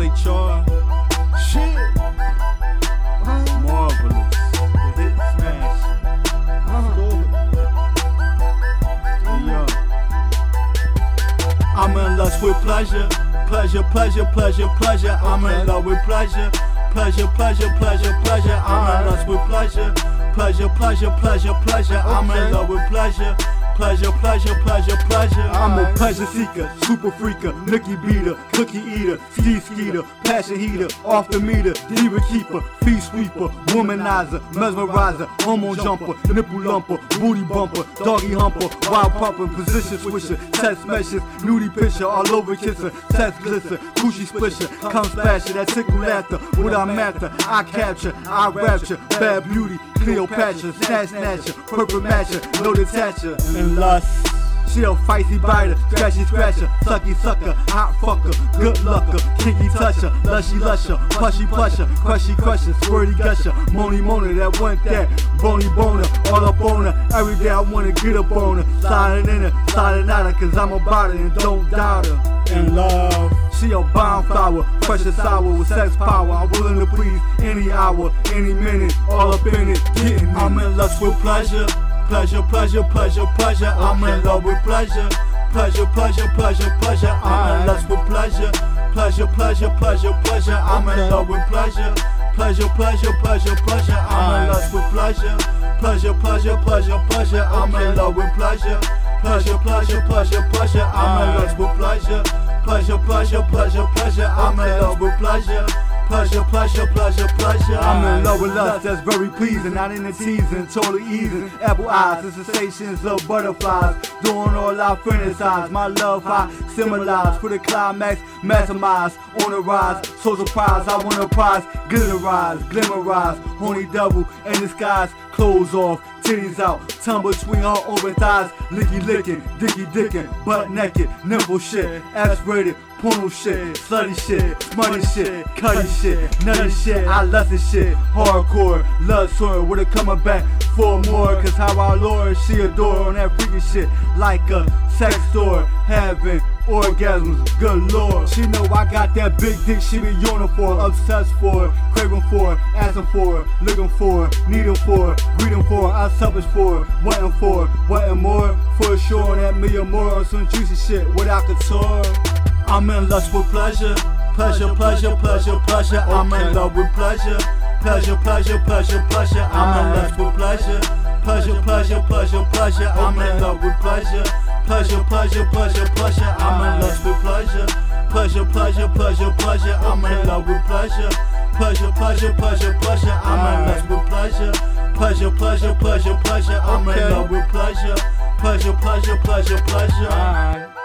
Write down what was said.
SHR. Shit. Uh-huh. Marvelous. The hit smash. Uh-huh. Yeah. I'm in lust with pleasure. Pleasure, pleasure, pleasure, pleasure. I'm in love with pleasure. Pleasure, pleasure, pleasure, pleasure. I'm in lust with pleasure. Pleasure, pleasure, pleasure, pleasure. I'm in love with pleasure. Pleasure, pleasure, pleasure, pleasure. I'm a pleasure seeker, super freaker, nookie beater, cookie eater, ski skeeter, passion heater, off the meter, diva keeper, feet sweeper, womanizer, mesmerizer, hormone jumper, nipple lumper, booty bumper, doggy humper, wild pumper, position swisher, text meshes, nudie picture, all over kisser, text glisser, coochie swisher, comes fashion, that tickle laughter, what I'm after, I capture, I rapture, bad beauty, Cleopatra, snatch snatcher, purple matcher, no detacher, lust. She a feisty biter, scratchy scratcher, sucky sucker, hot fucker, good lucker, kinky toucher, lushy lusher, plushy plusher, crushy crusher, squirty gusher, moany moaner, that one that, bony boner, all up on her. Every day I wanna get up on her, in her, sliding out her, cause I'm about it and don't doubt her. In love. She a bonfire, precious sour with sex power. I'm willing to please any hour, any minute, all up in it, getting. I'm in lust with pleasure. Pleasure, pleasure, pleasure, pleasure. I'm in love with pleasure. Pleasure, pleasure, pleasure, pleasure. I'm in lust with pleasure. Pleasure, pleasure, pleasure, pleasure. I'm in love with pleasure. Pleasure, pleasure, pleasure, pleasure. I'm in lust with pleasure. Pleasure, pleasure, pleasure, pleasure. I'm in love with pleasure. Pleasure, pleasure, pleasure, pleasure. I'm in lust with pleasure. Pleasure, pleasure, pleasure, pleasure. I'm in love with pleasure. Pleasure, pleasure, pleasure, pleasure. I'm in love with lust that's very pleasing, not in the teasing, totally easing. Apple eyes, the sensations of butterflies, doing all our fantasize. My love high, symbolize for the climax, maximize on the rise. So surprised, I want a prize, glitterize, glimmerize, horny double in disguise, clothes off, titties out, tongue between her open thighs, licky licking, dicky dicking, butt naked, nipple shit, ass rated, porno shit, slutty shit, smutty shit, cutty shit, nutty shit, I love this shit, hardcore, love sword, with her coming back for more, cause how I lure, she adore on that freaky shit, like a sex store, having orgasms, good lord. She know I got that big dick she be yearning for, obsessed for, craving for, asking for, looking for, needing for, greeting for, I selfish for, wanting for, wanting more, for sure, that million more on some juicy shit without couture. I'm in lust with pleasure, pleasure, pleasure, pleasure, pleasure. I'm in love with pleasure, pleasure, pleasure, pleasure, pleasure. I'm in lust with pleasure, pleasure, pleasure, pleasure, pleasure. I'm in love with pleasure, pleasure, pleasure, pleasure, pleasure. I'm in lust with pleasure, pleasure, pleasure, pleasure, pleasure. I'm in love with pleasure, pleasure, pleasure, pleasure, pleasure. I'm in lust with pleasure, pleasure, pleasure, pleasure, pleasure. I'm in love with pleasure, pleasure, pleasure, pleasure, pleasure.